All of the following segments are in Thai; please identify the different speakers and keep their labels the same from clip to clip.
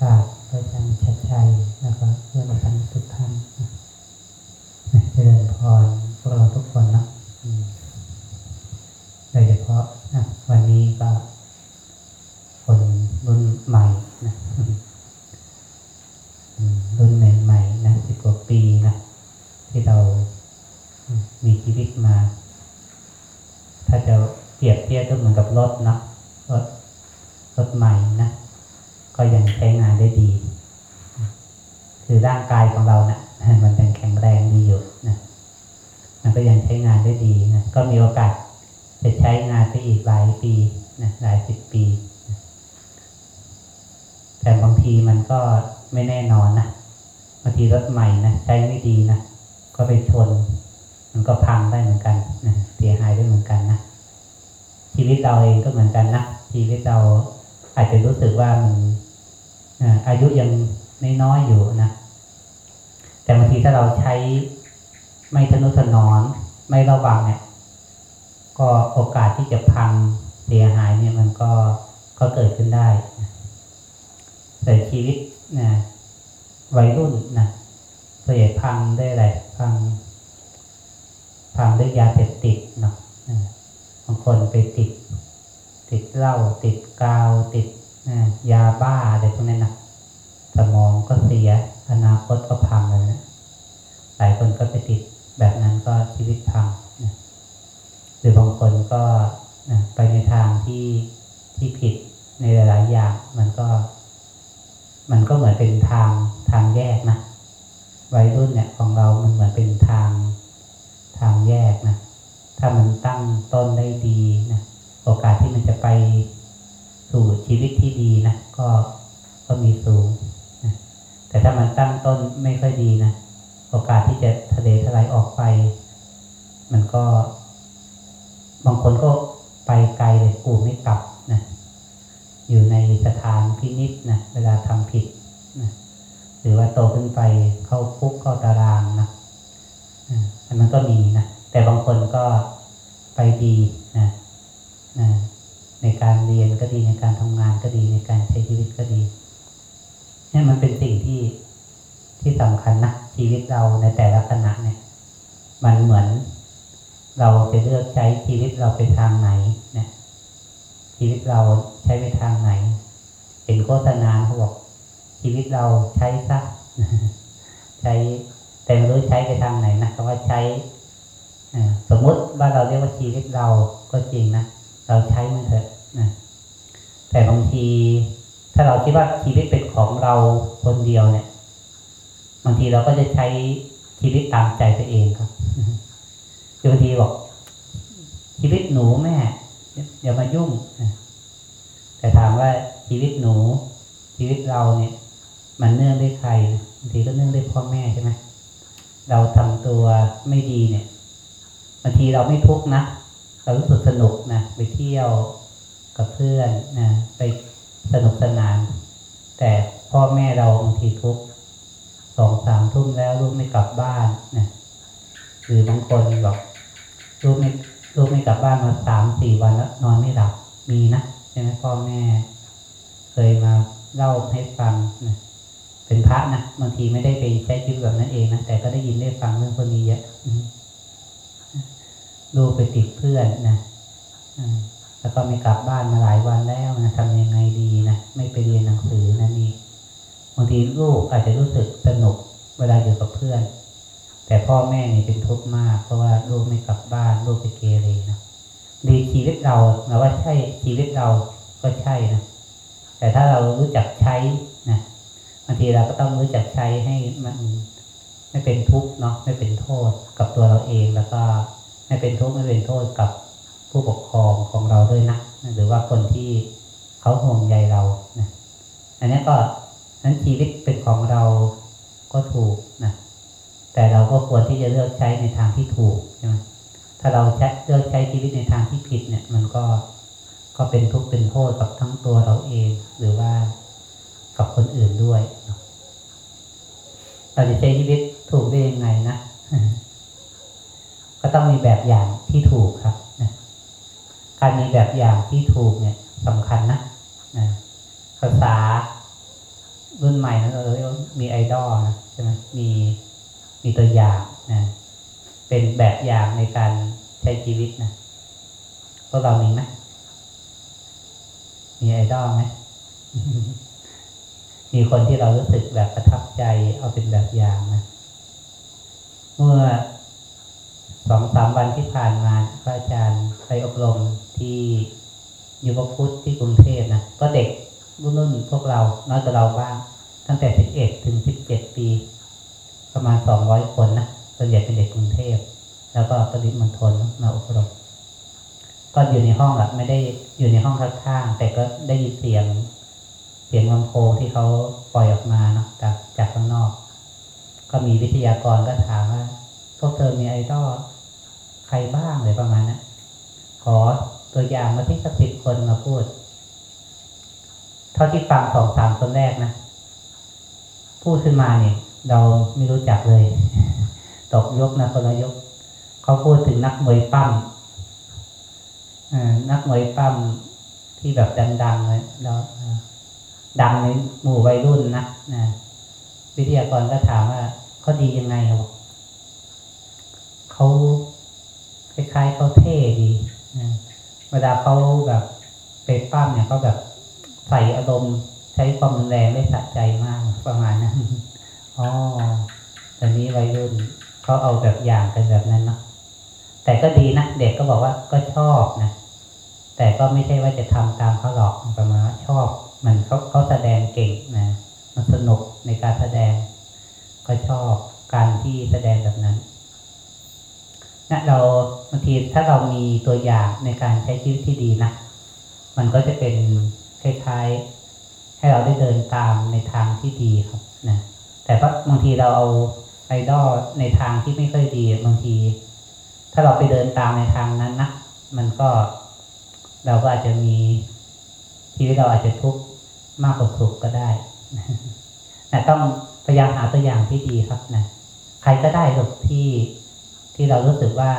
Speaker 1: กราบพระอาจารย์ชัดชัยแล้วก็เพื่อนท่านทุกท่านนะเจริญพรพวกเราทุกคนเนาะอืมโดยเฉพาะนะวันนี้ก็คนรุ่นใหม่นะอืมรุ่นใหม่ๆนะสิบกว่าปีนะที่เราอืมมีชีวิตมา ถ้าจะเปรียบเทียบก็เหมือนกับรถเนาะรถรถใหม่นะ ก็ยังใช้งานได้ดี คือร่างกายของเรานะ่ะ มันยังแข็งแรงดีอยู่นะ มันก็ยังใช้งานได้ดีนะ ก็มีโอกาสจะใช้งานไปอีกหลายปีนะหลายสิบปีนะแต่บางทีมันก็ไม่แน่นอนนะ บางทีรถใหม่นะใช้ไม่ดีนะ ก็ไปชน มันก็พังได้เหมือนกันนะเสียหายได้เหมือนกันนะ ชีวิตเราเองก็เหมือนกันนะ ชีวิตเราอาจจะรู้สึก ว่ามันอาอายุยังน้อยๆอยู่นะ แต่บางทีถ้าเราใช้ไม่ทนุถนอมไม่ระวังเนี่ย ก็โอกาสที่จะพังเสียหายเนี่ยมันก็ก็เกิดขึ้นได้แต่ชีวิตนะวัยรุ่นนะส่วนใหญ่พังได้อะไรพัง พังด้วยยาเสพติดเนาะบางคนไปติด ติดเหล้าติดกาวติด ยาบ้าอะไรพวกนั้นนะสมองก็เสีย อนาคตก็พังเลยนะหลายคนก็ไปติดแบบนั้นก็ชีวิตพังนะหรือบางคนก็นะไปในทางที่ที่ผิดในหลายๆอย่างมันก็ มันก็เหมือนเป็นทางทางแยกนะวัยรุ่นเนี่ยของเรามันเหมือนเป็นทางทางแยกนะถ้ามันตั้งต้นได้ดีนะโอกาสที่มันจะไป สู่ชีวิตที่ดีนะก็ก็มีสูงนะแต่ถ้ามันตั้งต้นไม่ค่อยดีนะโอกาสที่จะทะเลทลายออกไป มันก็ บางคนก็ไปไกลเลยกูไม่กลับนะอยู่ในสถานพินิษนะเวลาทำผิดนะหรือว่าโตขึ้นไปเข้าคุกเข้าตารางนะอันนั้นก็มีนะแต่บางคนก็ไปดีนะนะ ในการเรียนก็ดีในการทำงานก็ดีในการใช้ชีวิตก็ดีนี่มันเป็นสิ่งที่ที่สำคัญนะชีวิตเราในแต่ละขณะเนี่ย มันเหมือน เราจะเลือกใช้ชีวิตเราไปทางไหนเนี่ยชีวิตเราใช้ไปทางไหนเป็นโฆษณาเขาบอกชีวิตเราใช้ซะใช้แต่ไม่รู้ใช้ไปทางไหนนะคำว่าใช้สมมุติว่าเราเรียกว่าชีวิตเราก็จริงนะ เราใช้มันเถอะนะแต่บางที ถ้าเราคิดว่าชีวิตเป็นของเราคนเดียวเนี่ย บางทีเราก็จะใช้ชีวิตตามใจตัวเองครับบางทีบอกชีวิตหนูแม่อย่ามายุ่งนะแต่ถามว่าชีวิตหนู ชีวิตเราเนี่ย มันเนื่องด้วยใครบางทีก็เนื่องด้วยพ่อแม่ใช่ไหมเราทำตัวไม่ดีเนี่ยบางทีเราไม่ทุกข์นะ เรารู้สึกสนุกนะไปเที่ยวกับเพื่อนนะไปสนุกสนาน แต่พ่อแม่เราบางทีทุกสองสามทุ่มแล้วลูกไม่กลับบ้านนะหรือบางคนบอกลูกไม่ลูกไม่กลับบ้านมาสามสี่วันแล้วนอนไม่หลับมีนะใช่ไหมพ่อแม่ เคยมาเล่าให้ฟังนะเป็นพระนะบางทีไม่ได้ไปใช้ชีวิตแบบนั้นเองนะแต่ก็ได้ยินได้ฟังเรื่องคนนี้เยอะ ลูกไปติดเพื่อนนะแล้วก็ไม่กลับบ้านมาหลายวันแล้วนะทำยังไงดีนะไม่ไปเรียนหนังสือนั่นนี่บางทีลูกอาจจะรู้สึกสนุกเวลาอยู่กับเพื่อน แต่พ่อแม่นี่เป็นทุกข์มาก เพราะว่าลูกไม่กลับบ้านลูกไปเกเรนะดีชีวิตเราเราว่าใช่ชีวิตเราก็ใช่นะแต่ถ้าเรารู้จักใช้นะบางทีเราก็ต้องรู้จักใช้ให้มันไม่เป็นทุกข์เนาะไม่เป็นโทษกับตัวเราเองแล้วก็ ไม่เป็นทุกข์ไม่เป็นโทษกับผู้ปกครองของเราด้วยนะหรือว่าคนที่เขาห่วงใยเรานะอันนี้ก็นั้นชีวิตเป็นของเราก็ถูกนะแต่เราก็ควรที่จะเลือกใช้ในทางที่ถูกใช่ไหมถ้าเราใช้เลือกใช้ชีวิตในทางที่ผิดเนี่ย มันก็ก็เป็นทุกข์เป็นโทษกับทั้งตัวเราเอง หรือว่ากับคนอื่นด้วยเนาะเราจะใช้ชีวิตถูกได้ยังไงนะ ก็ต้องมีแบบอย่างที่ถูกครับนะการมีแบบอย่างที่ถูกเนี่ยสำคัญนะนะภาษารุ่นใหม่นะเราเรียกว่ามีไอดอลนะใช่ไหมมีมีตัวอย่างนะเป็นแบบอย่างในการใช้ชีวิตนะพวกเรามีไหมมีไอดอลไหมมีคนที่เรารู้สึกแบบประทับใจเอาเป็นแบบอย่างนะเมื่อ สองสามวันที่ผ่านมาพระอาจารย์ไปอบรมที่ยูบพุทธที่กรุงเทพนะก็เด็กรุ่นๆพวกเราน้อยกว่าเราบ้าง ตั้งแต่สิบเอ็ดถึงสิบเจ็ดปี ประมาณสองร้อยคนนะส่วนใหญ่เป็นเด็กกรุงเทพ แล้วก็ปริมณฑลมาอบรม ก็อยู่ในห้องอะไม่ได้อยู่ในห้องข้างๆแต่ก็ได้ยินเสียง เสียงลำโพงที่เขาปล่อยออกมาเนาะจากจากข้างนอก ก็มีวิทยากรก็ถามว่าพวกเธอมีไอดอล ใครบ้างเลยประมาณนะั้นขอตัวอย่างมาที่สักสิบคนมาพูด เท่าที่ฟังสองสามคนแรกนะ พูดขึ้นมาเนี่ย เราไม่รู้จักเลย ตกยกนะคนละยก เขาพูดถึงนักมวยปั้มนักมวยปั้มที่แบบดังๆเลยเราดังในหมู่วัยรุ่นนะนะวิทยากรก็ถามว่าเขาดียังไงเขาเขา คล้ายๆเขาเท่ดีนะเวลาเขาแบบไปปั้มเนี่ยเขาแบบใส่อารมณ์ใช้ความรุนแรงได้สะใจมากประมาณนั้นอ๋อตอนนี้วัยรุ่นเขาเอาแบบอย่างกันแบบนั้นเนาะแต่ก็ดีนะเด็กก็บอกว่าก็ชอบนะแต่ก็ไม่ใช่ว่าจะทำตามเขาหรอกประมาณว่าชอบ มันเขาเขาแสดงเก่งนะมันสนุกในการแสดง ก็ชอบการที่แสดงแบบนั้น นะเราบางทีถ้าเรามีตัวอย่างในการใช้ชีวิตที่ดีนะ มันก็จะเป็นคล้ายๆ ให้เราได้เดินตามในทางที่ดีครับนะแต่ว่าบางทีเราเอาไอดอลในทางที่ไม่ค่อยดีบางที ถ้าเราไปเดินตามในทางนั้นนะมันก็เราก็อาจจะมีชีวิตเราอาจจะทุกข์มากกว่าสุขก็ได้นะต้องพยายามหาตัวอย่างที่ดีครับนะใครก็ได้หรอกที่ ที่เรารู้สึกว่า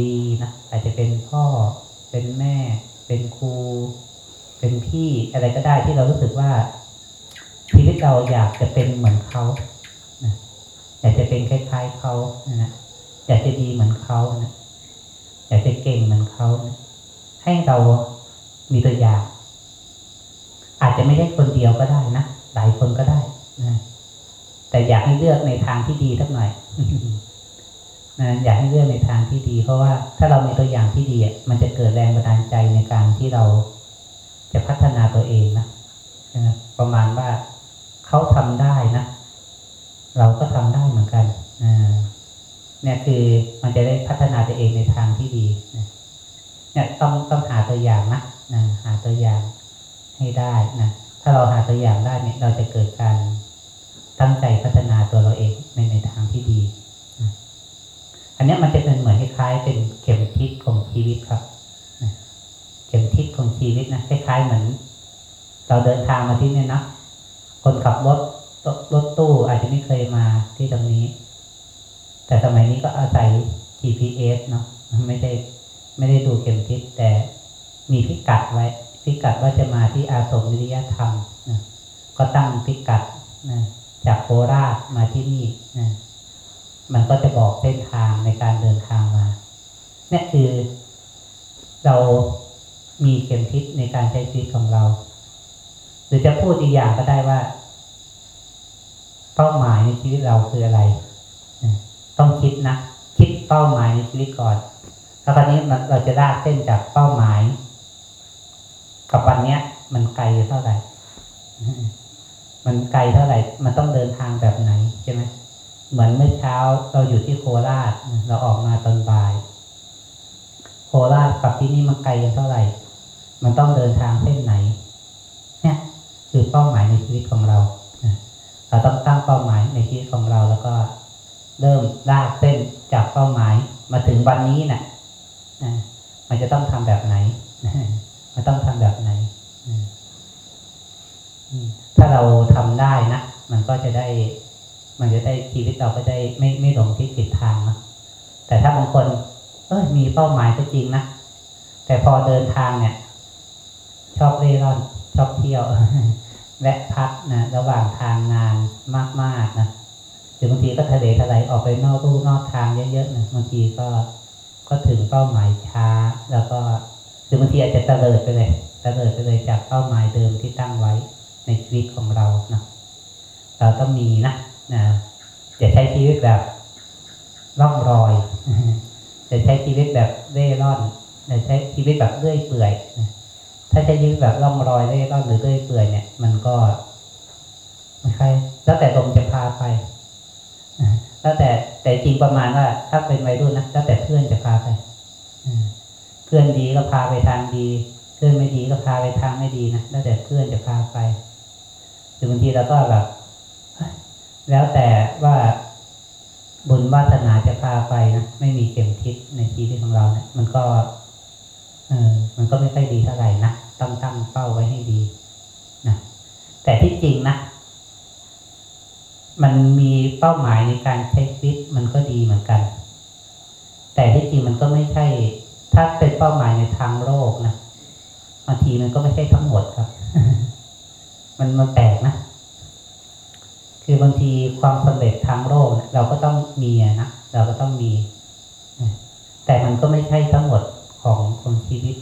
Speaker 1: ดีนะอาจจะเป็นพ่อ เป็นแม่ เป็นครู เป็นพี่อะไรก็ได้ที่เรารู้สึกว่าชีวิตเราอยากจะเป็นเหมือนเขาอยากจะเป็นคล้ายๆเขานะอยากจะดีเหมือนเขานะอยากจะเก่งเหมือนเขานะให้เรามีตัวอย่าง อาจจะไม่ใช่คนเดียวก็ได้นะหลายคนก็ได้นะแต่อยากให้เลือกในทางที่ดีสักหน่อย นะอยากให้เลือกในทางที่ดี เพราะว่าถ้าเรามีตัวอย่างที่ดีมันจะเกิดแรงบันดาลใจในการที่เราจะพัฒนาตัวเองนะนะประมาณว่าเขาทำได้นะ เราก็ทำได้เหมือนกันนะเนี่ยคือมันจะได้พัฒนาตัวเองในทางที่ดีนะเนี่ยต้องต้องหาตัวอย่างนะนะหาตัวอย่างให้ได้นะถ้าเราหาตัวอย่างได้เนี่ย เราจะเกิดการตั้งใจพัฒนาตัวเราเองในในทางที่ดี อันนี้มันจะเป็นเหมือนคล้ายๆเป็นเข็มทิศของชีวิตครับเข็มทิศของชีวิตนะคล้ายๆเหมือน เราเดินทางมาที่นี่นะคนขับรถรถตู้อาจจะไม่เคยมาที่ตรงนี้ แต่สมัยนี้ก็อาศัย GPS เนาะไม่ได้ไม่ได้ดูเข็มทิศแต่มีพิกัดไว้ พิกัดว่าจะมาที่อาสมวิริยธรรมนะก็ตั้งพิกัดนะจากโคราชมาที่นี่นะ มันก็จะบอกเส้นทางในการเดินทางมาเนี่ยคือเรามีเข็มทิศในการใช้ชีวิตของเรา หรือจะพูดอีกอย่างก็ได้ว่า เป้าหมายในชีวิตเราคืออะไร ต้องคิดนะ คิดเป้าหมายในชีวิตก่อน แล้วคราวนี้เราจะลากเส้นจากเป้าหมาย กับวันเนี้ย มันไกลเท่าไหร่ มันไกลเท่าไหร่ มันต้องเดินทางแบบไหนใช่ไหม เหมือนเมื่อเช้าเราอยู่ที่โคราชเราออกมาตอนบ่าย โคราชกับที่นี่มันไกลกันเท่าไหร่ มันต้องเดินทางเส้นไหน เนี่ยคือเป้าหมายในชีวิตของเราเราต้องตั้งเป้าหมายในชีวิตของเราแล้วก็เริ่มลากเส้นจากเป้าหมายมาถึงวันนี้นะ่ะมันจะต้องทำแบบไหนมันต้องทำแบบไหนถ้าเราทำได้นะมันก็จะได้ มันจะได้ชีวิตเราก็ได้ไม่ไม่หลงที่ผิดทางนะแต่ถ้าบางคน เออมีเป้าหมายก็จริงนะแต่พอเดินทางเนี่ย ชอบเร่ร่อนชอบเที่ยวแวะพักนะระหว่างทางนานมากๆนะหรือบางทีก็ทะเลทลายออกไปนอกรูนอกทางเยอะๆนะบางทีก็ก็ถึงเป้าหมายช้า แล้วก็หรือบางทีอาจจะเตลิดไปเลยเตลิดไปเลยจากเป้าหมายเดิมที่ตั้งไว้ในชีวิตของเรานะเราต้องมีนะ นะอย่าใช้ชีวิตแบบร่องรอยอย่าใช้ชีวิตแบบเร่ร่อนอย่าใช้ชีวิตแบบเลื่อยเปื่อยถ้าใช้ชีวิตแบบร่องรอยเร่ร่อนหรือเลื่อยเปื่อยเนี่ย มันก็ไม่ใช่แล้วแต่ลมจะพาไปแล้วแต่แต่จริงประมาณว่า ถ้าเป็นวัยรุ่นนะแล้วแต่เพื่อนจะพาไปเพื่อนดีก็พาไปทางดี เพื่อนไม่ดีก็พาไปทางไม่ดีนะแล้วแต่เพื่อนจะพาไปหรือบางทีเราก็แบบ แล้วแต่ว่าบุญวาสนาจะพาไปนะไม่มีเข็มทิศในชีวิตของเราเนะี่ยมันก็เออมันก็ไม่ค่อยดีเท่าไหร่นะต้องตั้งเป้าไว้ให้ดีนะแต่ที่จริงนะมันมีเป้าหมายในการใช้ชีวิตมันก็ดีเหมือนกัน แต่ที่จริงมันก็ไม่ใช่ ถ้าเป็นเป้าหมายในทางโลกนะบางทีมันก็ไม่ใช่ทั้งหมดครับ มันมันแปลกนะ คือบางทีความสำเร็จทางโลกเราก็ต้องมีนะเราก็ต้องมี แต่มันก็ไม่ใช่ทั้งหมดของของชีวิต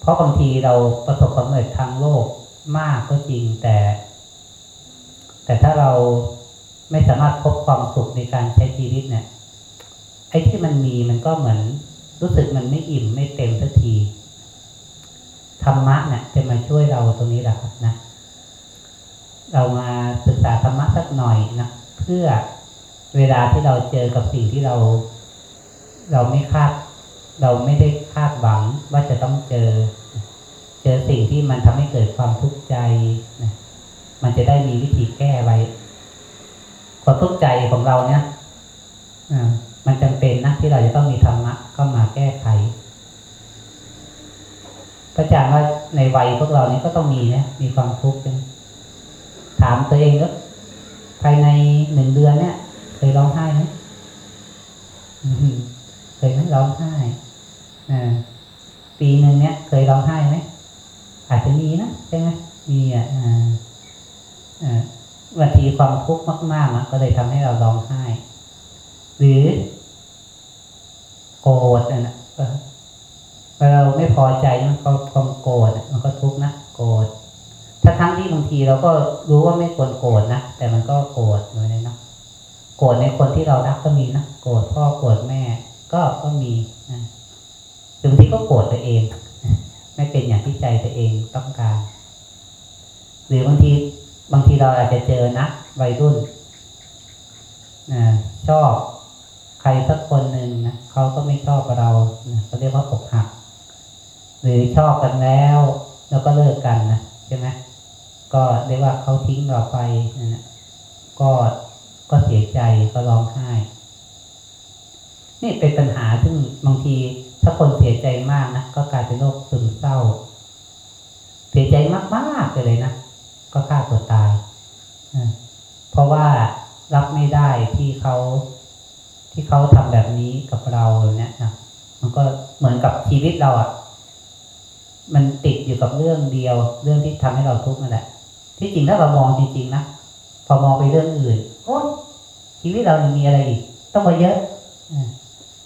Speaker 1: เพราะบางทีเราประสบความสำเร็จทางโลกมากก็จริงแต่ แต่ถ้าเราไม่สามารถพบความสุขในการใช้ชีวิตเนี่ยไอ้ที่มันมีมันก็เหมือนรู้สึกมันไม่อิ่มไม่เต็มสักทีธรรมะเนี่ยจะมาช่วยเราตรงนี้แหละครับนะ เรามาศึกษาธรรมะสักหน่อยนะเพื่อเวลาที่เราเจอกับสิ่งที่เรา เราไม่คาด เราไม่ได้คาดหวังว่าจะต้องเจอ เจอสิ่งที่มันทำให้เกิดความทุกข์ใจนะมันจะได้มีวิธีแก้ไว้ความทุกข์ใจของเราเนี่ยอ่ามันจำเป็นนะที่เราจะต้องมีธรรมะเข้ามาแก้ไขพระอาจารย์ว่าในวัยพวกเรานี้ก็ต้องมีนะมีความทุกข์ใช่ไหม ถามตัวเองก็ภายในหนึ่งเดือนเนี่ย เคยร้องไห้ไหมเคยไหมร้องไห้ปีหนึ่งเนี่ย เคยร้องไห้ไหมอาจจะมีนะใช่ไหมมีอะอ่าอ่าบางทีความทุกข์มากๆมันก็เลยทำให้เราร้องไห้ หรือ โกรธน่ะเออเวลาเราไม่พอใจมันก็ความโกรธอะมันก็ทุกข์นะโกรธถ้า ทั้งที่บางทีเราก็รู้ว่าไม่ควรโกรธนะแต่มันก็โกรธเหมือนกันนะโกรธในคนที่เรารักก็มีนะโกรธพ่อโกรธแม่ ก็ก็มีนะหรือบางทีก็โกรธตัวเอง ไม่เป็นอย่างที่ใจตัวเองต้องการ หรือบางทีบางทีเราอาจจะเจอนะวัยรุ่นนะชอบใครสักคนหนึ่งนะเขาก็ไม่ชอบเราเขาเรียกว่าอกหัก หรือชอบกันแล้ว แล้วก็เลิกกันนะใช่ไหม ก็เรียกว่าเขาทิ้งเราไปนะนะก็ก็เสียใจก็ร้องไห้ นี่เป็นปัญหาซึ่งบางทีถ้าคนเสียใจมากนะก็กลายเป็นโรคซึมเศร้า เสียใจมากๆไปเลยนะก็ฆ่าตัวตายเพราะว่ารับไม่ได้ที่เขาที่เขาทำแบบนี้กับเราเนี่ยนะมันก็เหมือนกับชีวิตเราอะ่ะ มันติดอยู่กับเรื่องเดียว เรื่องที่ทำให้เราทุกข์นั่นแหละที่จริงถ้าเรามองจริงๆนะพอมองไปเรื่องอื่นโอ้ชีวิตเรามีอะไรอีกต้องมาเยอะ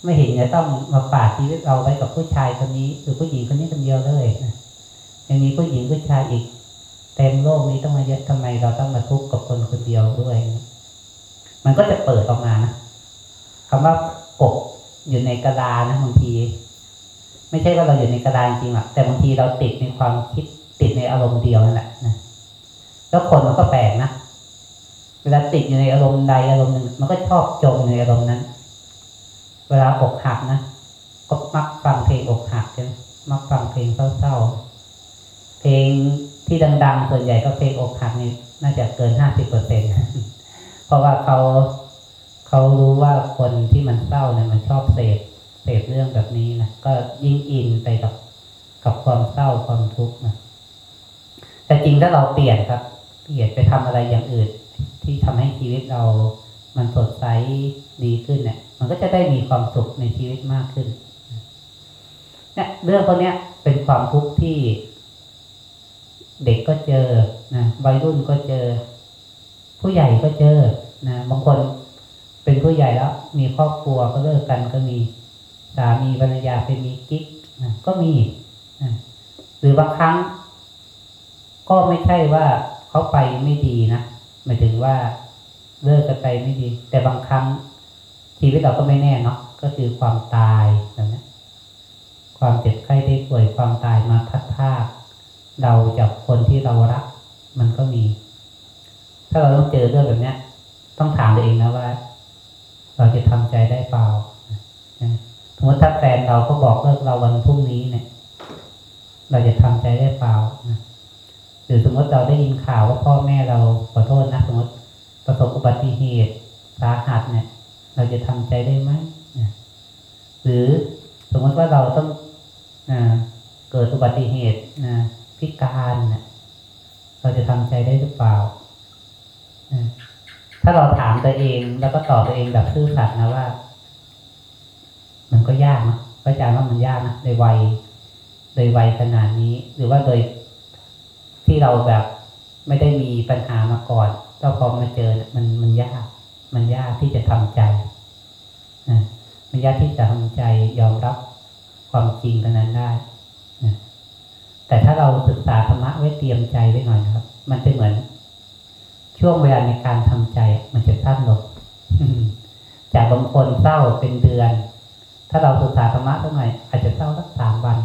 Speaker 1: ไม่เห็นจะต้องมาฝากชีวิตเราไว้กับผู้ชายคนนี้หรือผู้หญิงคนนี้คนเดียวเลยนะยังมีผู้หญิงผู้ชายอีกเต็มโลกนี้ต้องมาเยอะทำไมเราต้องมาทุกข์กับคนคนเดียวด้วย มันก็จะเปิดออกมานะคำว่ากบอยู่ในกระดานะบางที ไม่ใช่ว่าเราอยู่ในกระดาจริงหรอกแต่บางทีเราติดในความคิดติดในอารมณ์เดียวนั่นแหละนะแล้วคนมันก็แปลกนะเวลาติดอยู่ในอารมณ์ใดอารมณ์หนึ่งมันก็ชอบจมในอารมณ์นั้น เวลาอกหักนะก็มักฟังเพลงอกหักใช่ไหมมักฟังเพลงเศร้าๆเพลงที่ดังๆส่วนใหญ่ก็เพลงอกหักนี่น่าจะเกินห้าสิบเปอร์เซ็นเพราะว่าเขาเขารู้ว่าคนที่มันเศร้าเนี่ยมันชอบเสพ พเรื่องแบบนี้นะก็ยิ่งอินไปกับกับความเศร้าความทุกข์นะแต่จริงถ้าเราเปลี่ยนครับ เปลี่ยนไปทำอะไรอย่างอื่น ที่ทำให้ชีวิตเรามันสดใสดีขึ้นเนี่ย มันก็จะได้มีความสุขในชีวิตมากขึ้นเนี่ยเรื่องพวกนี้ยเป็นความทุกข์ที่ เด็กก็เจอนะวัยรุ่นก็เจอ ผู้ใหญ่ก็เจอนะบางคนเป็นผู้ใหญ่แล้ว มีครอบครัวก็เลิกกันก็มี สามีภรรยาไปมีกิ๊กนะก็มีนะหรือบางครั้ง ก็ไม่ใช่ว่าเขาไปไม่ดีนะหมายถึงว่าเลิกกันไปไม่ดี แต่บางครั้งชีวิตเราก็ไม่แน่เนาะก็คือความตายแบบนี้ความเจ็บไข้ได้ป่วยความตายมาพัดพาเราจากคนที่เรารัก มันก็มี ถ้าเราต้องเจอเรื่องแบบนี้ต้องถามตัวเองนะว่า เราจะทำใจได้เปล่า สมมติถ้าแฟนเราก็บอกเลิกเราวันพรุ่งนี้เนี่ย เราจะทำใจได้เปล่านะหรือสมมติเราได้ยินข่าวว่าพ่อแม่เราขอโทษนะสมมติประสบอุบัติเหตุสาหัสเนี่ย เราจะทำใจได้ไหมนะหรือสมมติว่าเราต้องนะเกิดอุบัติเหตุนะพิการนะเราจะทำใจได้หรือเปล่านะถ้าเราถามตัวเองแล้วก็ตอบตัวเองแบบซื่อสัตย์นะว่า มันก็ยากนะพระอาจารย์ว่ามันยากนะในวัยโดยวัยขนาดนี้ หรือว่าโดยที่เราแบบไม่ได้มีปัญหามาก่อนแล้วพอมาเจอมันมันยาก มันยากที่จะทำใจนะมันยากที่จะทำใจยอมรับความจริงตรงนั้นได้นะแต่ถ้าเราศึกษาธรรมะไว้เตรียมใจไว้หน่อยนะครับ มันจะเหมือน ช่วงเวลาในการทำใจ มันจะสั้นลงจากบางคนเศร้าเป็นเดือน ถ้าเราศึกษาธรรมะสักหน่อยอาจจะเศร้าสักสามวัน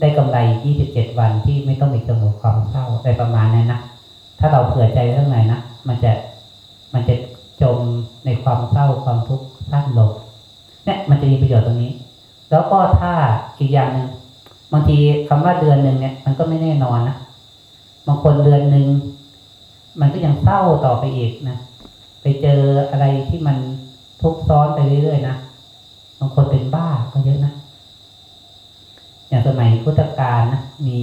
Speaker 1: ได้กำไรยี่สิบเจ็ดวันที่ไม่ต้องมีกำหนดความเศร้าได้ประมาณนั้นนะถ้าเราเผื่อใจเรื่องไหนนะมันจะมันจะจมในความเศร้าความทุกข์สั้นลงเนี่ยมันจะมีประโยชน์ตรงนี้ แล้วก็ถ้าอีกอย่างหนึ่งบางทีคำว่าเดือนหนึ่งเนี่ย มันก็ไม่แน่นอนนะบางคนเดือนหนึ่งมันก็ยังเศร้าต่อไปอีกนะไปเจออะไรที่มัน ทุกซ้อนไปเรื่อยๆนะบางคนเป็นบ้าก็เยอะนะอย่างสมัยพุทธกาลนะมี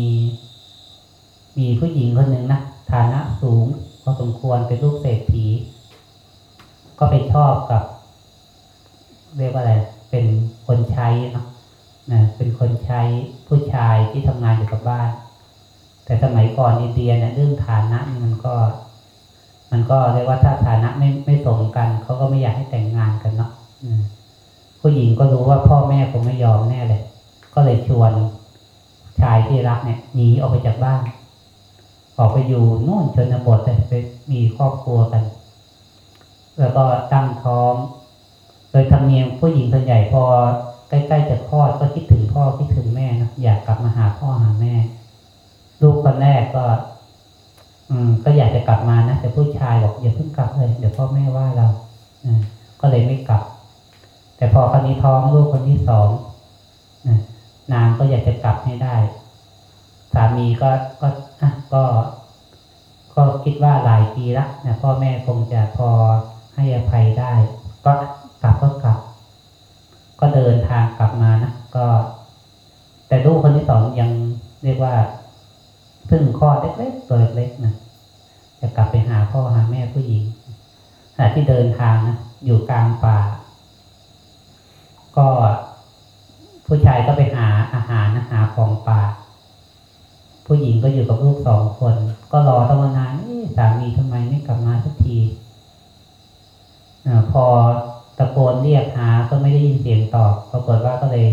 Speaker 1: มีผู้หญิงคนหนึ่งนะฐานะสูงพอสมควรเป็นลูกเศรษฐี ก็ไปชอบกับ เรียกว่าอะไร เป็นคนใช้เนาะนะเป็นคนใช้ผู้ชายที่ทำงานอยู่กับบ้าน แต่สมัยก่อนอินเดียเนี่ยเรื่องฐานะมันก็ มันก็เรียกว่าถ้าฐานะไม่ไม่สมกันเขาก็ไม่อยากให้แต่งงานกันเนาะผู้หญิงก็รู้ว่าพ่อแม่คงไม่ยอมแน่เลย ก็เลยชวนชายที่รักเนี่ยหนีออกไปจากบ้าน ออกไปอยู่นู่นชนบทเลยไปมีครอบครัวกัน แล้วก็ตั้งท้อง โดยธรรมเนียมผู้หญิงส่วนใหญ่พอใกล้ๆจะคลอดก็คิดถึงพ่อคิดถึงแม่นะอยากกลับมาหาพ่อหาแม่ ลูกคนแรกก็ อืมก็อยากจะกลับมานะแต่ผู้ชายบอกอย่าเพิ่งกลับเลย เดี๋ยวพ่อแม่ว่าเราก็เลยไม่กลับ แต่พอคนนี้ท้องลูกคนที่สองนางก็อยากจะกลับให้ได้ สามีก็ก็อะก็ ก็คิดว่าหลายปีละนะพ่อแม่คงจะพอให้อภัยได้ ก็กลับก็กลับ ก็เดินทางกลับมานะก็ แต่ลูกคนที่สองยังเรียกว่า พิ่งคลอเล็กๆตัวเล็กๆนะจะกลับไปหาพ่อหาแม่ผู้หญิงขณะที่เดินทางนะอยู่กลางป่า ก็ผู้ชายก็ไปหาอาหารนะหาของป่า ผู้หญิงก็อยู่กับลูกสองคน ก็รอตั้งนานเอ๊ะสามีทำไมไม่กลับมาสักทีอพอตะโกนเรียกหาก็ไม่ได้ยินเสียงตอบปรากฏว่าก็เลย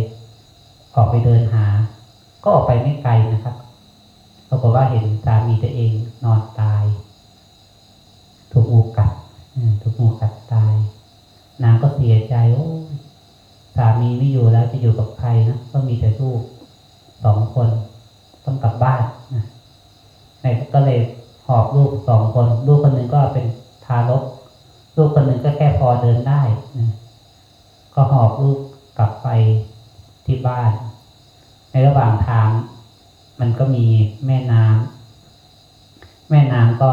Speaker 1: ออกไปเดินหา ก็ออกไปไม่ไกลนะครับ รากฏว่าเห็นสามีตัวเองนอนตาย ถูกงูกัดถูกงูกัดตาย นางก็เสียใจโอ้สามีไม่อยู่แล้วจะอยู่กับใครนะก็มีแต่ลูกสองคน ต้องกลับบ้านนะในก็เลยหอบลูกสองคน ลูกคนหนึ่งก็เป็นทารก ลูกคนหนึ่งก็แค่พอเดินได้นะก็หอบลูกกลับไปที่บ้าน ในระหว่างทาง มันก็มีแม่น้ำแม่น้ำก็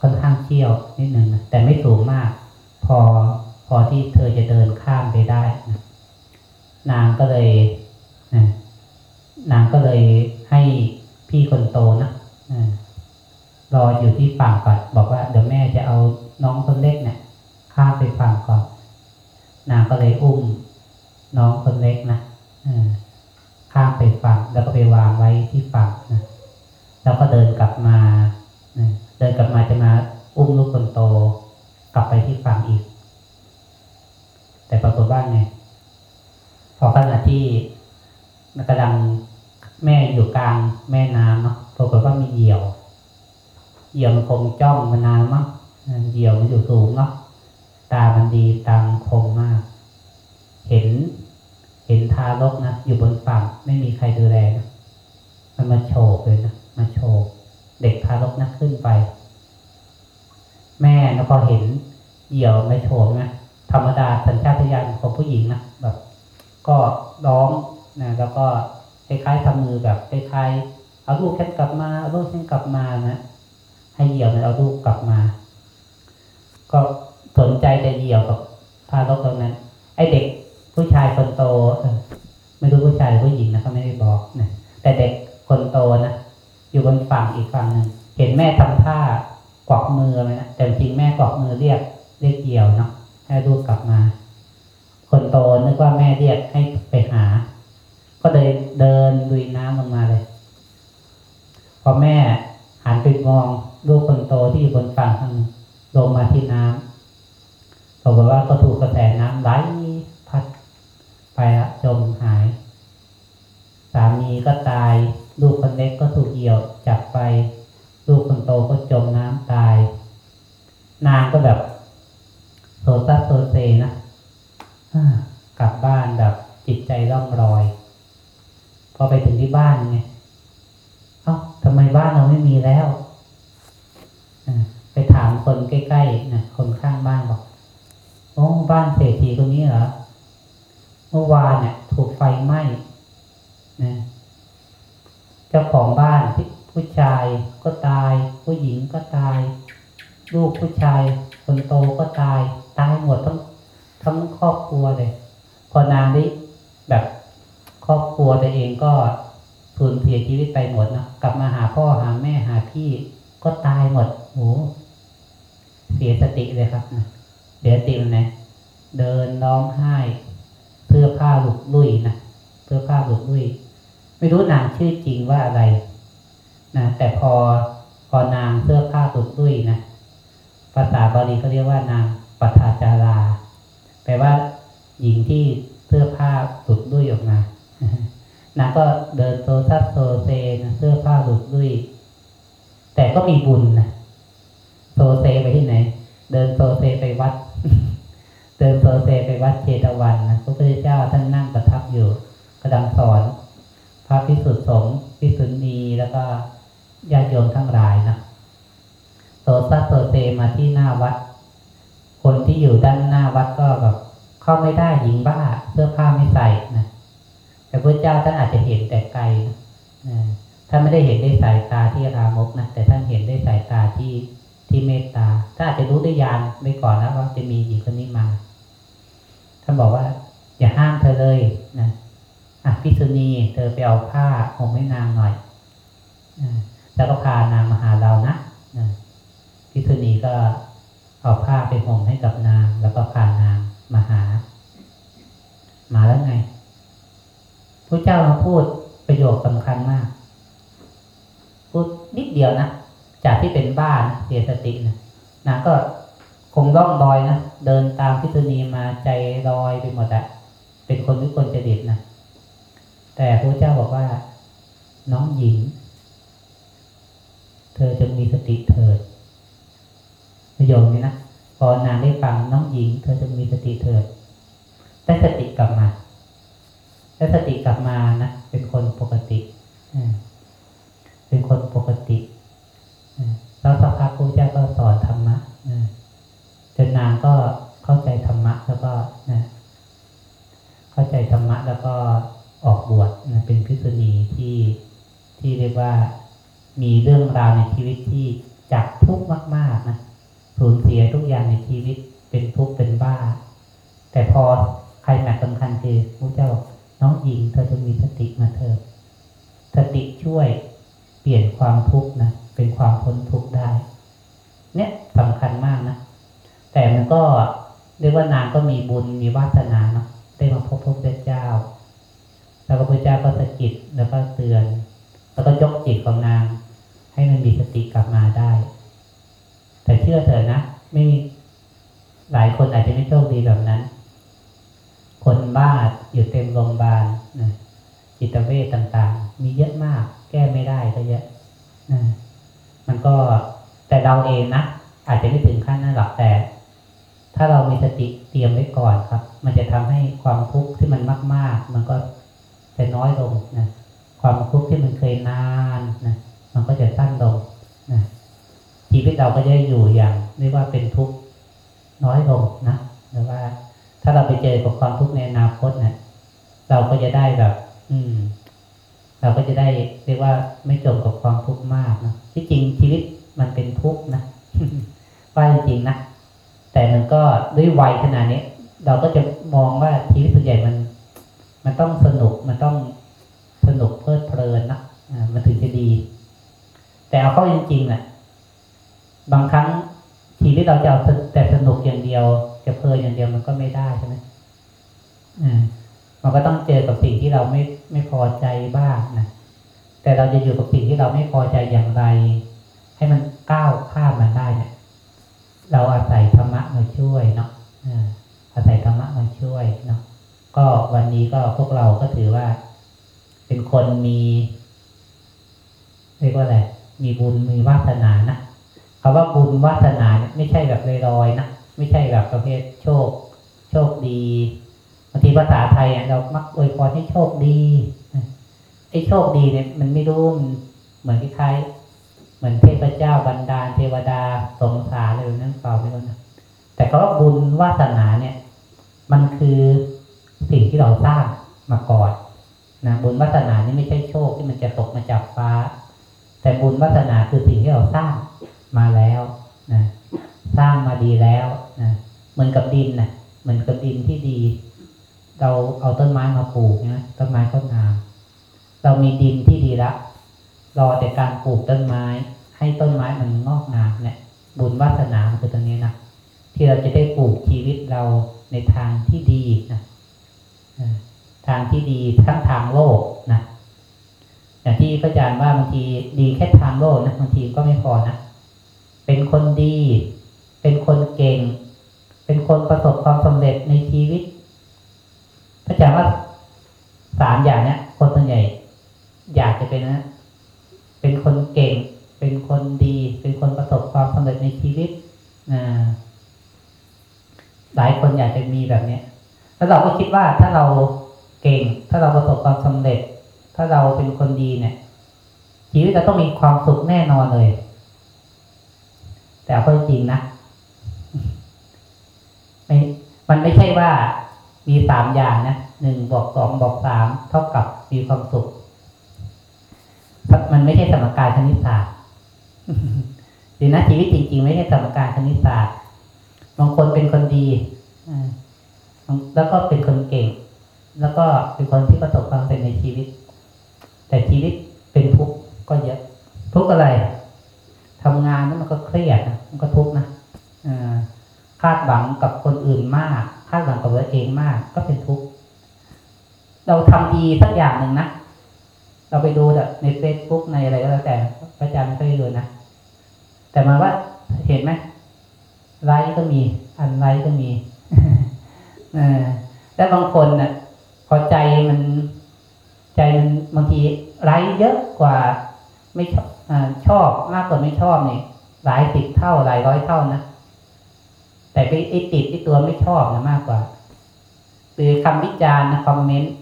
Speaker 1: ค่อนข้างเชี่ยวนิดนึงแต่ไม่สูงมาก พอพอที่เธอจะเดินข้ามไปได้นะนางก็เลยนะนางก็เลยให้พี่คนโตนะรออยู่ที่ฝั่งก่อนบอกว่าเดี๋ยวแม่จะเอาน้องคนเล็กเนี่ยข้ามไปฝั่งก่อน นางก็เลยอุ้มน้องคนเล็กนะอ ข้ามไปฝั่งแล้วก็ไปวางไว้ที่ฝั่งนะแล้วก็เดินกลับมาเดินกลับมาจะมาอุ้มลูกคนโต กลับไปที่ฝั่งอีก แต่ปรากฏว่าไงพอขณะที่กำลังแม่อยู่กลางแม่น้ำเนาะปรากฏว่ามีเหยี่ยว เหยี่ยวมันคงจ้องมานานมั้งเหยี่ยวมันอยู่สูงเนาะตามันดีตังคมมาก เห็น เห็นทารกนะอยู่บนฝั่ง ใครดูแลนะมันมาโฉบเลยนะมาโฉบเด็กทารกนะขึ้นไป แม่แล้วพอเห็นเหี่ยวไม่โฉบนะธรรมดาสัญชาตญาณของผู้หญิงนะแบบ ก็ร้องนะแล้วก็คล้ายๆทำมือแบบคล้ายๆเอาลูกฉันกลับมาเอาลูกฉันกลับมานะให้เหี่ยวมันเอาลูกกลับมา ก็สนใจแต่เหี่ยวกับทารกตรงนั้น ไอเด็กผู้ชายคนโต ไม่รู้ผู้ชายผู้หญิงนะเขาไม่ได้บอกนะแต่เด็กคนโตนะอยู่บนฝั่งอีกฝั่งหนึ่งเห็นแม่ทำท่ากวักมือไหมนะแต่จริงแม่กวักมือเรียกเรียกเหยี่ยวเนาะให้ลูกกลับมา คนโตนึกว่าแม่เรียกให้ไปหา ก็เลยเดินลุยน้ำลงมาเลยพอแม่หันไปมองลูกคนโตที่อยู่บนฝั่งทางลงมาที่น้ำบอกฏว่าก็ถูกกระแสน้ำไหลพัดไปละจมหาย สามีก็ตาย ลูกคนเล็กก็ถูกเหี่ยวจับไป ลูกคนโตก็จมน้ำตาย นางก็แบบโซซัสโซเซนะกลับบ้านแบบจิตใจร่องรอย พอไปถึงที่บ้านไงเอ้าทำไมบ้านเราไม่มีแล้วไปถามคนใกล้ๆนะคนข้างบ้านบอกโอ้บ้านเศรษฐีคนนี้เหรอเมื่อวานเนี่ย ถูกไฟไหม้นะเจ้าของบ้านที่ผู้ชายก็ตาย ผู้หญิงก็ตาย ลูก ผู้ชายคนโตก็ตาย ตายหมดทั้งทั้งครอบครัวเลย พอนางได้แบบครอบครัวตัวเองก็สูญเสียชีวิตไปหมดนะกลับมาหาพ่อหาแม่หาพี่ก็ตายหมดโหเสียสติเลยครับนะเสียสติมันไหนเดินร้องไห้ เสื้อผ้าหลุดลุ่ยนะเสื้อผ้าหลุดลุ่ย ไม่รู้นางชื่อจริงว่าอะไรนะแต่พอพอนางเสื้อผ้าหลุดลุ่ยนะภาษาบา ลีเขาเรียกว่านางปทาจาราแปลว่าหญิงที่เสื้อผ้าหลุดลุ่ยออกมานางก็เดินโซซัสโซเซนะเสื้อผ้าหลุดลุ่ยแต่ก็มีบุญนะโซเซไปที่ไหน เดินโซเซไปวัด เดินโซเซไปวัดเจตวันนะพระพุทธเจ้าท่านนั่งประทับอยู่กระดังสอน พระพิสุทธิสงฆ์พิสุณีแล้วก็ญาติโยมทั้งหลายนะ ซซัสโซเซมาที่หน้าวัด คนที่อยู่ด้านหน้าวัดก็แบบเข้าไม่ได้หญิงบ้าเสื้อผ้าไม่ใส่นะแต่พระเจ้าท่านอาจจะเห็นแต่ไกลนะท่านไม่ได้เห็นด้วยสายตาที่รามกนะแต่ท่านเห็นด้วยสายตาที่ที่เมตตาท่านอาจจะรู้ด้วยญาณไว้ก่อนนะว่าจะมีหญิงคนนี้มาท่านบอกว่า อย่าห้ามเธอเลยนะอะพิษุณีเธอไปเอาผ้าห่มให้นางหน่อยนะแล้วก็พานางมาหาเรานะ พิษุณีก็เอาผ้าไปห่มให้กับนาง แล้วก็พานางมาหา มาแล้วไงพระเจ้ามาพูดประโยคสำคัญมาก พูดนิดเดียวนะ จากที่เป็นบ้านเสียสตินะนางก็คงร่องรอยนะ เดินตามพิษุณีมาใจลอยไปหมดอะเป็นคนวิกลจริตนะแต่พระเจ้าบอกว่า น้องหญิง เธอจงมีสติเถิด ประโยคนี้นะพอนางได้ฟังน้องหญิง เธอจงมีสติเถิดได้สติกลับมาได้สติกลับมานะเป็นคนปกติเป็นคนปกติแล้วสักพักพระเจ้าก็สอนธรรมะจนนางก็เข้าใจธรรมะแล้วก็นะเข้าใจธรรมะแล้วก็ออกบวชนะเป็นพิษุณีที่ที่เรียกว่ามีเรื่องราวในชีวิตที่จากทุกข์มาก ๆ นะ สูญเสียทุกอย่างในชีวิตเป็นทุกข์เป็นบ้า แต่พอใครแม็กสำคัญคือพระเจ้าบอกน้องหญิงเธอจะมีสติมาเถอะสติช่วยเปลี่ยนความทุกข์นะเป็นความพ้นทุกข์ได้ เนี่ยสำคัญมากนะแต่มันก็เรียกว่านางก็มีบุญมีวาสนาเนาะได้มาพบพระพุทธเจ้า แล้วพระพุทธเจ้าก็สะกิดแล้วก็เตือน แล้วก็ยกจิตของนาง ให้มันมีสติกลับมาได้ แต่เชื่อเถอะนะ ไม่มีหลายคนอาจจะไม่โชคดีแบบนั้น คนบ้าอยู่เต็มโรงพยาบาลนะจิตเวชต่างๆ มีเยอะมาก แก้ไม่ได้ก็เยอะนะมันก็แต่เราเองนะอาจจะไม่ถึงขั้นนั้นหรอกแต่ ถ้าเรามีสติเตรียมไว้ก่อนครับ มันจะทำให้ความทุกข์ที่มันมาก ๆ มันก็จะน้อยลงนะความทุกข์ที่มันเคยนานนะมันก็จะสั้นลง ชีวิตเราก็จะอยู่อย่างเรียกว่าเป็นทุกข์น้อยลงนะหรือว่า ถ้าเราไปเจอกับความทุกข์ในอนาคตเนะี่ยเราก็จะได้แบบ อืม เราก็จะได้เรียกว่าไม่จมกับความทุกข์มากนะที่จริงชีวิตมันเป็นทุกข์นะว่าจริงนะแต่มันก็ด้วยวัยขนาดนี้เราก็จะมองว่าชีวิตส่วนใหญ่มัน มันต้องสนุกมันต้องสนุกเพลิดเพลินนะอ่ามันถึงจะดี แต่เอาเข้าจริงๆน่ะ บางครั้งชีวิตเราจะเอาแต่สนุกอย่างเดียว จะเพลินอย่างเดียวมันก็ไม่ได้ใช่ไหมอ่ามันก็ต้องเจอกับสิ่งที่เราไม่ไม่พอใจบ้างนะแต่เราจะอยู่กับสิ่งที่เราไม่พอใจอย่างไร ให้มันก้าวข้ามมันได้เนี่ย เราอาศัยธรรมะมาช่วยเนาะอาศัยธรรมะมาช่วยเนาะก็วันนี้ก็พวกเราก็ถือว่า เป็นคนมีเรียกว่าอะไรมีบุญมีวาสนานะ คำว่าบุญวาสนาเนี่ยไม่ใช่แบบลอยๆนะไม่ใช่แบบประเภทโชค โชคดีบางทีภาษาไทยอะเรามักอวยพรให้โชคดีไอ้โชคดีเนี่ยมันไม่รู้มันเหมือนคล้ายๆเหมือนเทพเจ้าบันดาเทวดาสงสารอะไรนั้นเปล่าไม่รู้นะแต่คำว่าบุญวาสนาเนี่ย มันคือสิ่งที่เราสร้างมาก่อนนะบุญวาสนานี่ไม่ใช่โชคที่มันจะตกมาจากฟ้า แต่บุญวาสนาคือสิ่งที่เราสร้าง มาแล้วนะสร้างมาดีแล้วนะเหมือนกับดินนะเหมือนกับดินที่ดี เราเอาต้นไม้มาปลูกใช่ไหมต้นไม้ก็งาม เรามีดินที่ดีแล้วรอแต่การปลูกต้นไม้ ให้ต้นไม้มันงอกงามเนี่ย บุญวาสนาคือตรงนี้นะที่เราจะได้ปลูกชีวิตเราในทางที่ดีนะทางที่ดีทั้งทางโลกนะอย่างที่พระอาจารย์ว่าบางทีดีแค่ทางโลกนะบางทีก็ไม่พอนะ เป็นคนดี เป็นคนเก่ง เป็นคนประสบความสำเร็จในชีวิตพระอาจารย์ว่าสามอย่างเนี้ยคนส่วนใหญ่ อยากจะเป็นนะ เป็นคนเก่ง เป็นคนดี เป็นคนประสบความสำเร็จในชีวิตนะหลายคนอยากจะมีแบบเนี้ยแล้วเราก็คิดว่าถ้าเราเก่ง ถ้าเราประสบความสำเร็จ ถ้าเราเป็นคนดีเนี่ยชีวิตเราต้องมีความสุขแน่นอนเลย แต่เอาจริงนะไม่มันไม่ใช่ว่ามีสามอย่างนะหนึ่งบวกสองบวกสามเท่ากับมีความสุข มันไม่ใช่สมการคณิตศาสตร์หรือนะชีวิตจริง ๆ ไม่ใช่สมการคณิตศาสตร์บางคนเป็นคนดีแล้วก็เป็นคนเก่ง แล้วก็เป็นคนที่ประสบความสำเร็จในชีวิต แต่ชีวิตเป็นทุกข์ก็เยอะทุกข์อะไร ทำงานแล้วมันก็เครียดนะมันก็ทุกข์นะคาดหวังกับคนอื่นมาก คาดหวังกับตัวเองมาก ก็เป็นทุกข์เราทำดีสักอย่างหนึ่งนะเราไปดูแบบในเฟซบุ๊กในอะไรก็แล้วแต่พระอาจารย์ไม่เคยดูนะแต่มาว่าเห็นไหมไลค์ก็มีอันไลค์ก็มีแล้วบางคนนะ่ะ พอใจมัน ใจมันบางทีไลค์เยอะกว่า ไม่ชอบ อชอบมากกว่าไม่ชอบเนี่ยหลายสิบเท่าหลายร้อยเท่านะแต่ไปไอติดไอตัวไม่ชอบนะมากกว่าหรือคำวิจารณ์นะคอมเมนต์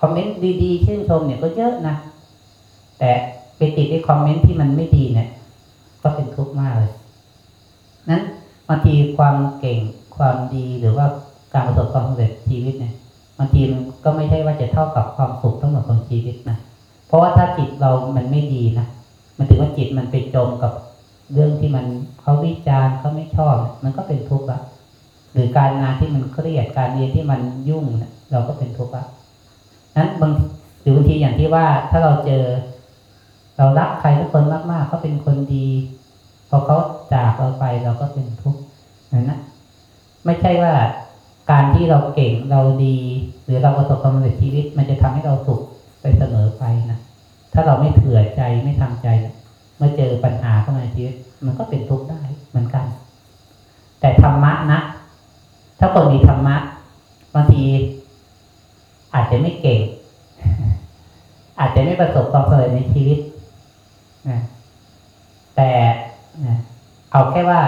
Speaker 1: คอมเมนต์ดีๆชื่นชมเนี่ยก็เยอะนะแต่ไปติดไอคอมเมนต์ที่มันไม่ดีเนี่ย ก็เป็นทุกข์มากเลย นั้นบางทีความเก่งความดีหรือว่าการประสบความสำเร็จชีวิตเนี่ยบางทีมันก็ไม่ใช่ว่าจะเท่ากับความสุขทั้งหมดของชีวิตนะเพราะว่าถ้าจิตเรามันไม่ดีนะ มันถือว่าจิตมันไปจมกับเรื่องที่มันเขาวิจารณ์เขาไม่ชอบ มันก็เป็นทุกข์ละหรือการงานที่มันเครียดการเรียนที่มันยุ่งเราก็เป็นทุกข์ละนั้นบางหรือบางทีอย่างที่ว่าถ้าเราเจอ เรารักใครทุกคนมากๆเขาเป็นคนดีพอเขาจากเราไปเราก็เป็นทุกข์นั่นนะไม่ใช่ว่าการที่เราเก่งเราดี หรือเราประสบความสำเร็จชีวิต มันจะทำให้เราสุขไปเสมอไปนะ ถ้าเราไม่เผื่อใจไม่ทำใจเมื่อเจอปัญหาเข้ามาชีวิตมันก็เป็นทุกข์ได้เหมือนกัน แต่ธรรมะนะ ถ้าคนมีธรรมะบางทีอาจจะไม่เก่ง อาจจะไม่ประสบความสำเร็จในชีวิตนะแต่นะเอาแค่ว่า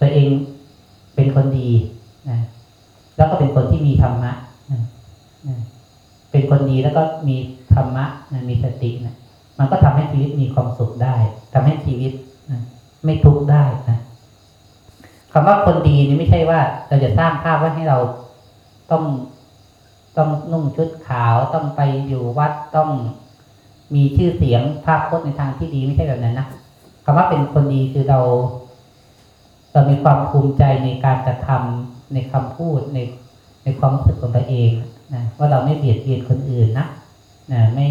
Speaker 1: ตัวเองเป็นคนดีนะแล้วก็เป็นคนที่มีธรรมะนะนะเป็นคนดีแล้วก็มี ธรรมะนะมีสตินะมันก็ทำให้ชีวิตมีความสุขได้ทำให้ชีวิตนะไม่ทุกข์ได้นะคำว่าคนดีนี่ไม่ใช่ว่า เราจะสร้างภาพว่าให้เราต้องต้องนุ่งชุดขาวต้องไปอยู่วัดต้องมีชื่อเสียงภาพพจน์ในทางที่ดีไม่ใช่แบบนั้นนะคำว่าเป็นคนดีคือเราเรามีความภูมิใจในการกระทำในคำพูดในในความรู้สึกของตัวเองนะว่าเราไม่เบียดเบียนคนอื่นนะ นะไม่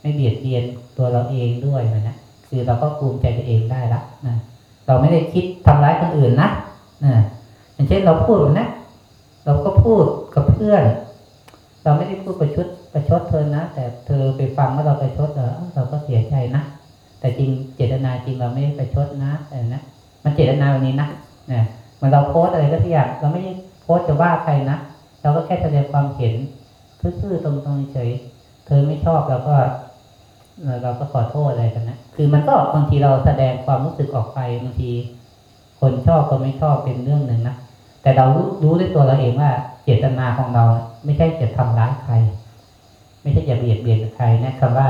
Speaker 1: ไม่เบียดเบียนตัวเราเองด้วยนะคือเราก็ภูมิใจตัวเองได้ละนะเราไม่ได้คิดทำร้ายคนอื่นนะนะอย่างเช่นเราพูดนะเราก็พูดกับเพื่อน เราไม่ได้พูดประชดประชดเธอนะ แต่เธอไปฟังว่าเราประชดเออเราก็เสียใจนะแต่จริงเจตนาจริงเราไม่ได้ประชดนะแต่นะมันเจตนาแบบนี้นะนี่ยมันเราโพสอะไรก็ทุกอย่างเราไม่ได้โพสจะว่าใครนะเราก็แค่แสดงความเห็นซื่อๆตรงๆเฉย เธอไม่ชอบเราก็เราก็ขอโทษอะไรกันนะคือมันก็บางทีเราแสดงความรู้สึกออกไปบางที คนชอบคนไม่ชอบเป็นเรื่องหนึ่งนะแต่เรารู้รู้ด้วยตัวเราเองว่า เจตนาของเราไม่ใช่จะทำร้ายใคร ไม่ใช่จะเบียดเบียนใครนะคำว่า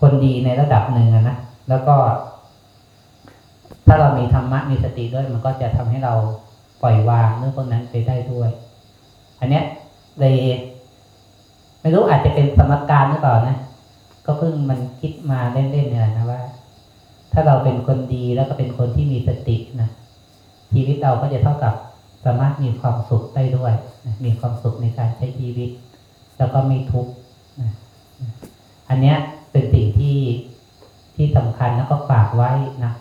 Speaker 1: คนดีในระดับหนึ่งนะแล้วก็ ถ้าเรามีธรรมะมีสติด้วย มันก็จะทำให้เราปล่อยวางเรื่องพวกนั้นไปได้ด้วย อันเนี้ยเลย ไม่รู้อาจจะเป็นสมการหรือเปล่านะ ก็เพิ่งมันคิดมาเล่นๆเนี่ยนะว่า ถ้าเราเป็นคนดีแล้วก็เป็นคนที่มีสตินะชีวิตเราก็จะเท่ากับสามารถมีความสุขได้ด้วยนะมีความสุขในการใช้ชีวิต แล้วก็ไม่ทุกข์นะอันเนี้ยเป็นสิ่งที่ที่สำคัญแล้วก็ฝากไว้นะ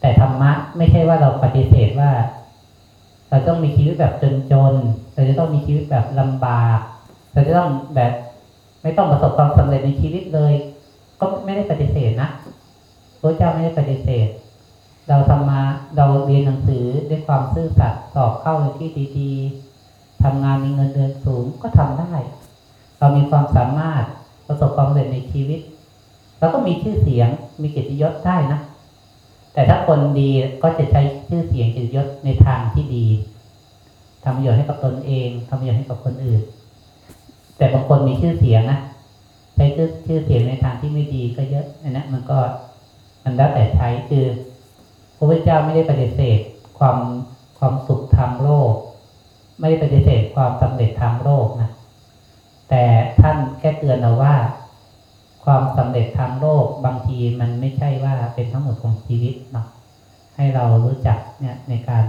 Speaker 1: แต่ธรรมะไม่ใช่ว่าเราปฏิเสธว่า เราต้องมีชีวิตแบบจนๆเราจะต้องมีชีวิตแบบลำบาก เราจะต้องแบบไม่ต้องประสบความสำเร็จในชีวิตเลย ก็ไม่ได้ปฏิเสธนะพระเจ้าไม่ได้ปฏิเสธ เราทำมาเราเรียนหนังสือด้วยความซื่อสัตย์สอบเข้าในที่ดีๆทำงานมีเงินเดือนสูงก็ทำได้ เรามีความสามารถประสบความสำเร็จในชีวิตเราก็มีชื่อเสียงมีเกียรติยศได้นะ แต่ถ้าคนดีก็จะใช้ชื่อเสียงเกียรติยศในทางที่ดีทำประโยชน์ให้กับตนเองทำประโยชน์ให้กับคนอื่น แต่บางคนมีชื่อเสียงนะใช้ชื่อชื่อเสียงในทางที่ไม่ดีก็เยอะอันนั้นมันก็มันแล้วแต่ใช้คือพระพุทธเจ้าไม่ได้ปฏิเสธความความสุขทางโลก ไม่ได้ปฏิเสธความสำเร็จทางโลกนะแต่ท่านแค่เตือนเราว่า ความสำเร็จทางโลกบางทีมันไม่ใช่ว่าเป็นทั้งหมดของชีวิตเนาะให้เรารู้จักเนี่ยในการ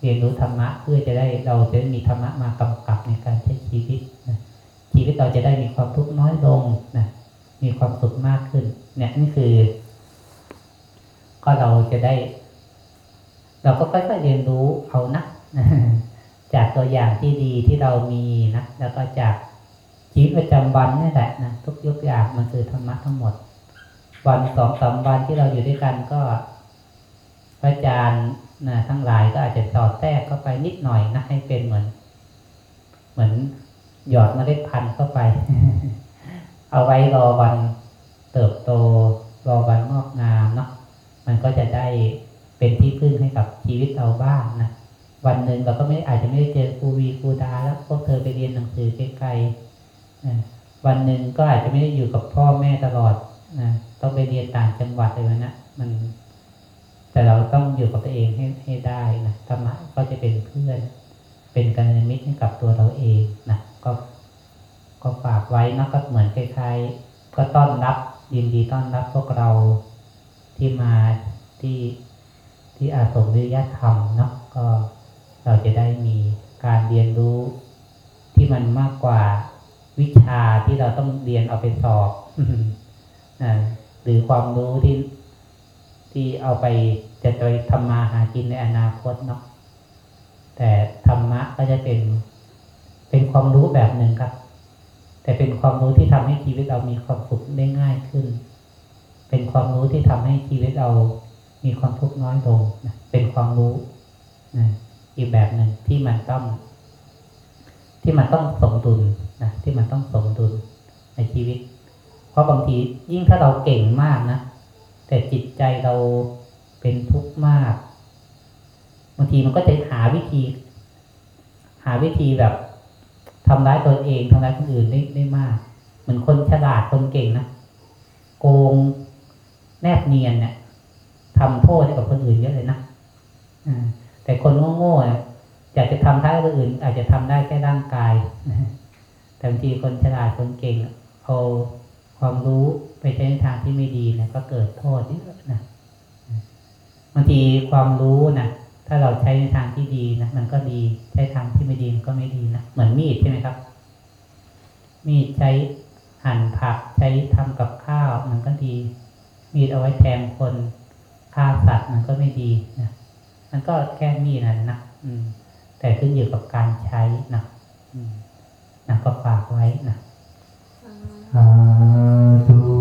Speaker 1: เรียนรู้ธรรมะเพื่อจะได้เราจะได้มีธรรมะมากำกับในการใช้ชีวิต ชีวิตเราจะได้มีความทุกข์น้อยลงนะมีความสุขมากขึ้น เนี่ยนี่คือ ก็เราจะได้ เราก็ค่อยๆเรียนรู้เอานะจากตัวอย่างที่ดีที่เรามีนะแล้วก็จากชีวิตประจำวันนี่แหละนะทุกยุกอย่างมันคือธรรมะทั้งหมด วันสองสามวันที่เราอยู่ด้วยกันก็พระอาจารย์นะทั้งหลายก็อาจจะสอดแทรกเข้าไปนิดหน่อยนะให้เป็นเหมือน เหมือน หยอดเมล็ดพันธุ์เข้าไป เอาไว้รอวันเติบโต รอวันงอกงามเนาะมันก็จะได้เป็นที่พึ่งให้กับชีวิตเราบ้างนะวันหนึ่งเราก็ไม่อาจจะไม่ได้เจอครูวีครูดาแล้วพวกเธอไปเรียนหนังสือไกลๆวันหนึ่งก็อาจจะไม่ได้อยู่กับพ่อแม่ตลอดนะต้องไปเรียนต่างจังหวัดเลยนะมันแต่เราต้องอยู่กับตัวเองให้ให้ได้นะธรรมะก็จะเป็นเพื่อน เป็นกัลยาณมิตรให้กับตัวเราเองนะ ก็ก็ฝากไว้นะก็เหมือนคล้ายๆก็ต้อนรับยินดีต้อนรับพวกเราที่มาที่ที่อาสมวิยธรรมเนาะก็เราจะได้มีการเรียนรู้ที่มันมากกว่าวิชาที่เราต้องเรียนเอาไปสอบหรือความรู้ที่ที่เอาไปจะไปทำมาหากินในอนาคตเนาะแต่ธรรมะก็จะเป็น เป็นความรู้แบบหนึ่งครับ แต่เป็นความรู้ที่ทำให้ชีวิตเรามีความสุขได้ง่ายขึ้น เป็นความรู้ที่ทำให้ชีวิตเรามีความทุกข์น้อยลงนะเป็นความรู้นะอีกแบบหนึ่งที่มันต้อง ที่มันต้องสมดุลนะที่มันต้องสมดุลในชีวิต เพราะบางทียิ่งถ้าเราเก่งมากนะแต่จิตใจเราเป็นทุกข์มาก บางทีมันก็จะหาวิธี หาวิธีแบบ ทำร้ายตนเองทำร้ายคนอื่นได้ได้มาก เหมือนคนฉลาดคนเก่งนะโกงแนบเนียนเนี่ยทำโทษให้กับคนอื่นเยอะเลยนะแต่คนโง่ๆเนี่ยอยากจะทำท้ายคนอื่น อาจจะทำได้แค่ร่างกายแต่บางทีคนฉลาดคนเก่งเอาความรู้ไปใช้ในทางที่ไม่ดีเนี่ยก็เกิดโทษเยอะนะบางทีความรู้นะ ถ้าเราใช้ในทางที่ดีนะมันก็ดีใช้ทางที่ไม่ดีมันก็ไม่ดีนะเหมือนมีดใช่ไหมครับ มีดใช้หั่นผักใช้ทำกับข้าว มันก็ดี มีดเอาไว้แทงคนฆ่าสัตว์มันก็ไม่ดีนะมันก็แค่มีดนั่นนะอืม แต่ขึ้นอยู่กับการใช้นะอืมนะก็ฝากไว้นะสาธุ